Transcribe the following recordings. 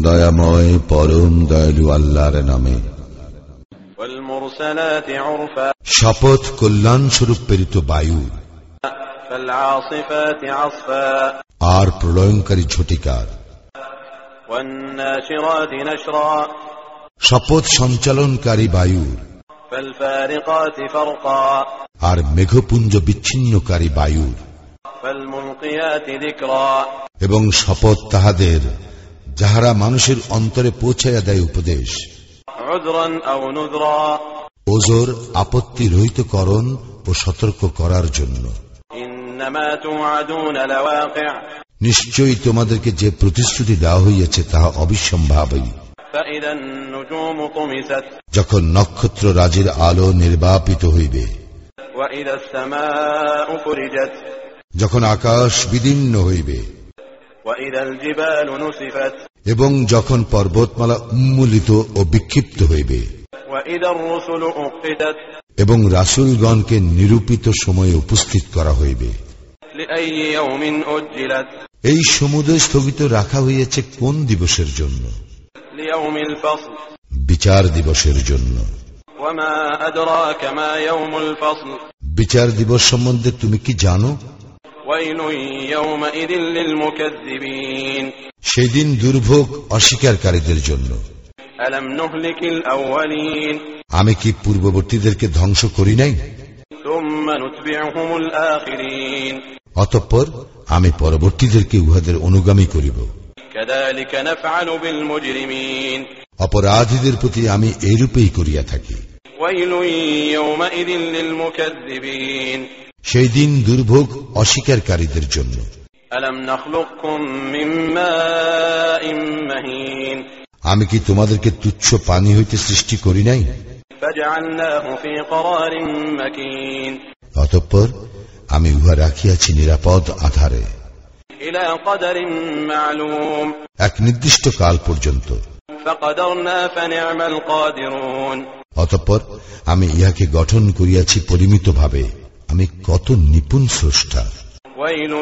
দয়াময় পরম দয়ালু আল্লাহর নামে। শপথ কল্যাণ স্বরূপ প্রেরিত বায়ু। আর প্রলয়ঙ্কারী ঝটিকার। শপথ সঞ্চালনকারী বায়ুর আর মেঘপুঞ্জ বিচ্ছিন্নকারী বায়ুর এবং শপথ তাহাদের যাহারা মানুষের অন্তরে পৌঁছাইয়া দেয় উপদেশ। ওজোর আপত্তি রহিত করণ ও সতর্ক করার জন্য। নিশ্চয়ই তোমাদেরকে যে প্রতিশ্রুতি দেওয়া হইয়াছে তাহা অবিসম্ভাবী যখন নক্ষত্র রাজের আলো নির্বাপিত হইবে। যখন আকাশ বিদীর্ণ হইবে এবং যখন পর্বতমালা উন্মূলিত ও বিক্ষিপ্ত হইবে এবং রাসুলগণকে নিরূপিত সময়ে উপস্থিত করা হইবে। এই সমুদ্র স্থগিত রাখা হইয়াছে কোন দিবসের জন্য? বিচার দিবসের জন্য। বিচার দিবস সম্বন্ধে তুমি কি জানো? সেদিন দুর্ভোগ অস্বীকারীদের জন্য। আমি কি পূর্ববর্তীদেরকে ধ্বংস করি নাই? অতঃপর আমি পরবর্তীদেরকে উহাদের অনুগামী করিব। অপরাধীদের প্রতি আমি এইরূপেই করিয়া থাকি। সেই দিন দুর্ভোগ অস্বীকারীদের জন্য। আমি কি তোমাদেরকে তুচ্ছ পানি হইতে সৃষ্টি করি নাই? অতঃপর আমি উহা রাখিয়াছি নিরাপদ আধারে। এক নির্দিষ্ট কাল পর্যন্ত। অতঃপর আমি ইহাকে গঠন করিয়াছি পরিমিত ভাবে আমি কত নিপুণ স্রষ্টা ويل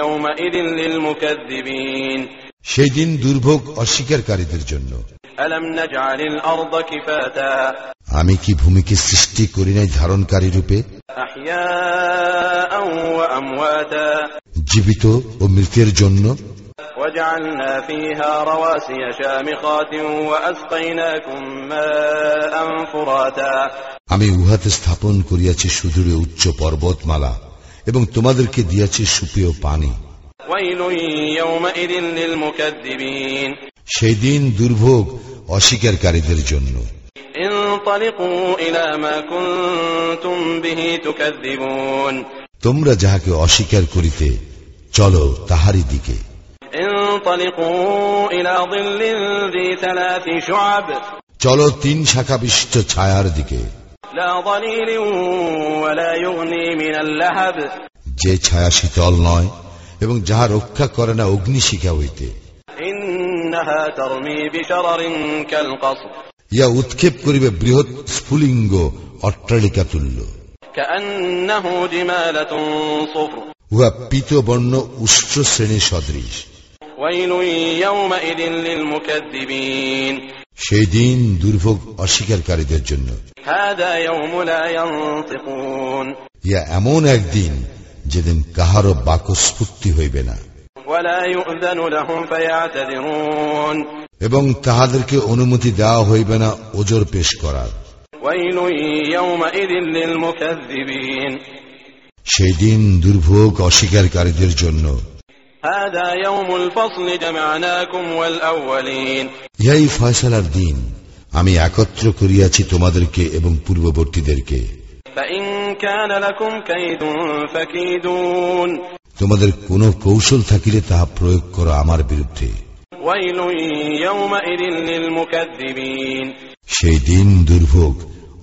يومئذ للمكذبين সেই দিন দুর্ভোগ অস্বীকারীদের জন্য ألم نجعل الأرض كفاتا আমি কি ভূমিকে সৃষ্টি করি নাই ধারণকারী রূপে أحياء وأمواتا জীবিত ও মৃতের জন্য وجعلنا فيها رواسي شامخات وأسقيناكم ماء فراتا আমি উহাতে স্থাপন করিয়াছি সুদূরে উচ্চ পর্বতমালা এবং তোমাদেরকে দিয়াছি সুপেয় পানি। সেই দিন দুর্ভোগ অস্বীকারীদের জন্য। তোমরা যাহাকে অস্বীকার করিতে চলো তাহারি দিকে। চলো তিন শাখা বিশিষ্ট ছায়ার দিকে। যে ছায়া শীতল নয় এবং যাহা রক্ষা করে না অগ্নি শিখা হইতে ইয়া উৎক্ষেপ করিবে বৃহৎ স্ফুলিঙ্গ অট্টালিকা তুল্য। উহা পিত বর্ণ উষ্ট শ্রেণি সদৃশ। সেই দিন দুর্ভোগ অস্বীকারীদের জন্য। ইয়া এমন একদিন যেদিন কাহারও বাকস্ফূর্তি হইবে না। এবং তাহাদেরকে অনুমতি দেওয়া হইবে না ওজোর পেশ করার। সেই দিন দুর্ভোগ অস্বীকারীদের জন্য هذا يوم الفصل جمعناكم والأولين ইহাই ফয়সালার দিন আমি একত্র করিয়াছি তোমাদেরকে এবং পূর্ববর্তীদেরকে فإن كان لكم كيد فكيدون তোমাদের কোন কৌশল থাকিলে তাহা প্রয়োগ করো আমার বিরুদ্ধে ويل يومئذ للمكذبين সেই দিন দুর্ভোগ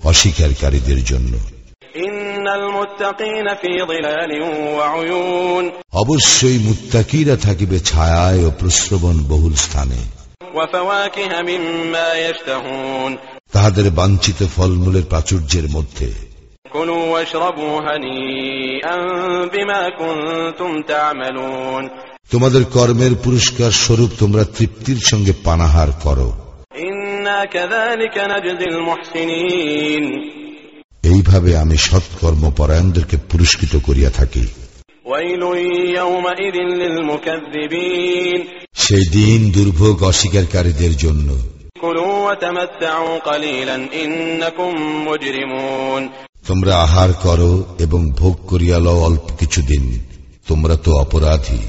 অস্বীকারীদের জন্য অবশ্যই মুত্তাকিরা থাকিবে ছায় ও প্রশ্রবণ বহুল স্থানে। তাহাদের বাঞ্ছিত ফলমূলের প্রাচুর্যের মধ্যে। তোমাদের কর্মের পুরস্কার স্বরূপ তোমরা তৃপ্তির সঙ্গে পানাহার করো। এভাবে আমি সৎকর্ম পরায়ণদেরকে পুরস্কৃত করিয়া থাকি? সেই দিন দুর্ভোগ অস্বীকারীদের জন্য। তোমরা আহার করো এবং ভোগ করিয়া লও অল্প কিছুদিন। তোমরা তো অপরাধী।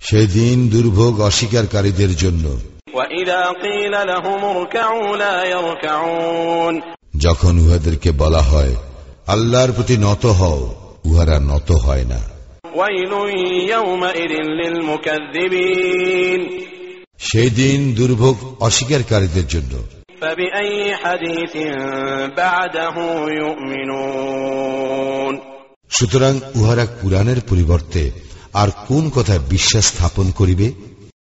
সেদিন দুর্ভোগ অস্বীকারীদের জন্য। যখন উহাদেরকে বলা হয় আল্লাহর প্রতি নত হও উহারা নত হয় না। সেই দিন দুর্ভোগ অস্বীকারীদের জন্য। সুতরাং উহারা পুরাণের পরিবর্তে আর কোন কথা বিশ্বাস স্থাপন করিবে?